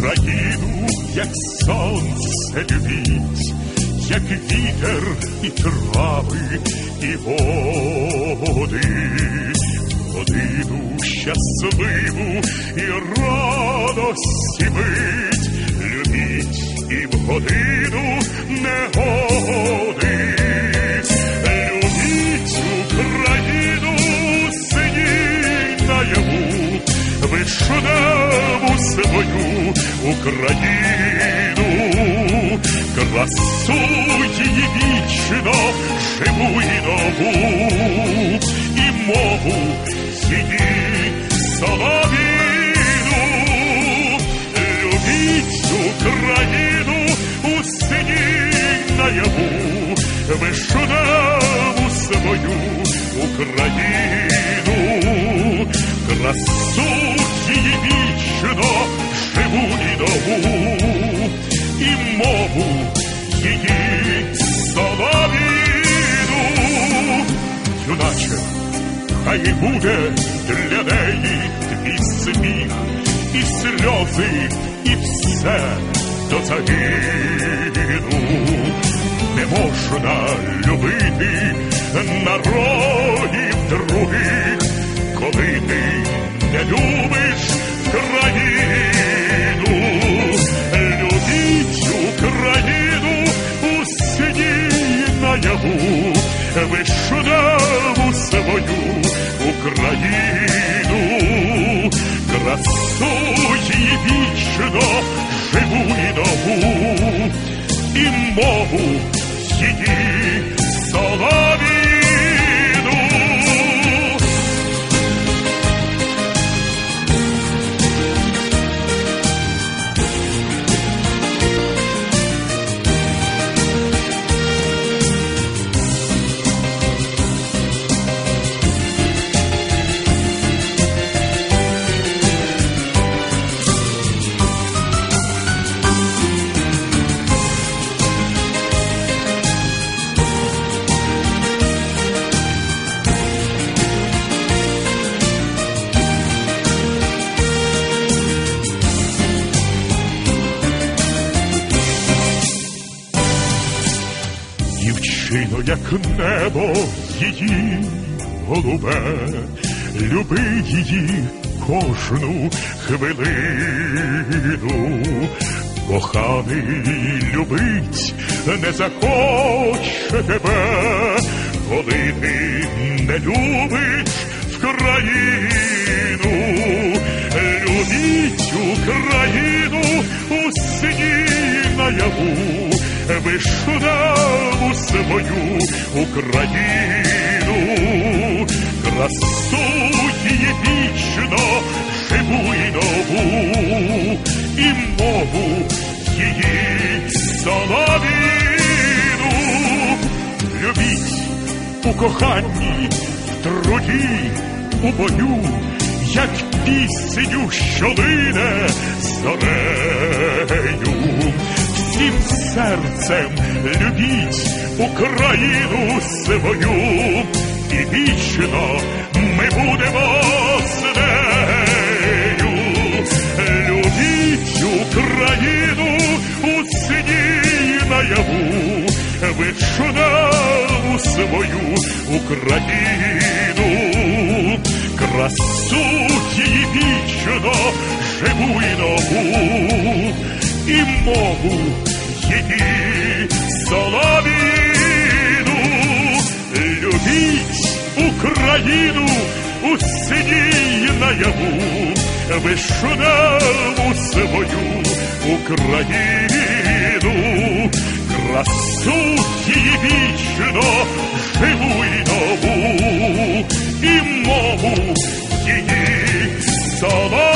Україну, як сонце любіть, як вітер і трави, і води, годину щасливу і радості мить, любіть і в годину негоди. Вишневу свою Україну, красу її вічно, живу і нову, і мову її соловіну. Любіть Україну у синій наяву, вишневу свою Україну, і мову її соловіну. Юначе, хай буде для неї твій сміх, і сльози, і все до загину. Не можна любити народів других, Україну, красу її вічно, живу і нову, і мову її Дівчино, як небо її голубе, люби її кожну хвилину, коханий любить, не захоче тебе, коли ти не любиш в країну, любіть Україну у сні наяву вишневу свою Україну, красу її вічно, живу і нову, і мову її соловіну. Любіть у коханні, в труді, у бою, як пісню, що лине зорею всім серцем любіть Україну свою, і вічно ми будемо з нею. Любіть Україну у сні наяву, вишневу свою Україну, красу її вічно, живу і нову, і мову тільки Солов'їну. любіть Україну у цій наяву, вишунаву свою Україну, красу її вічно живу й нову і мову її солов'їну.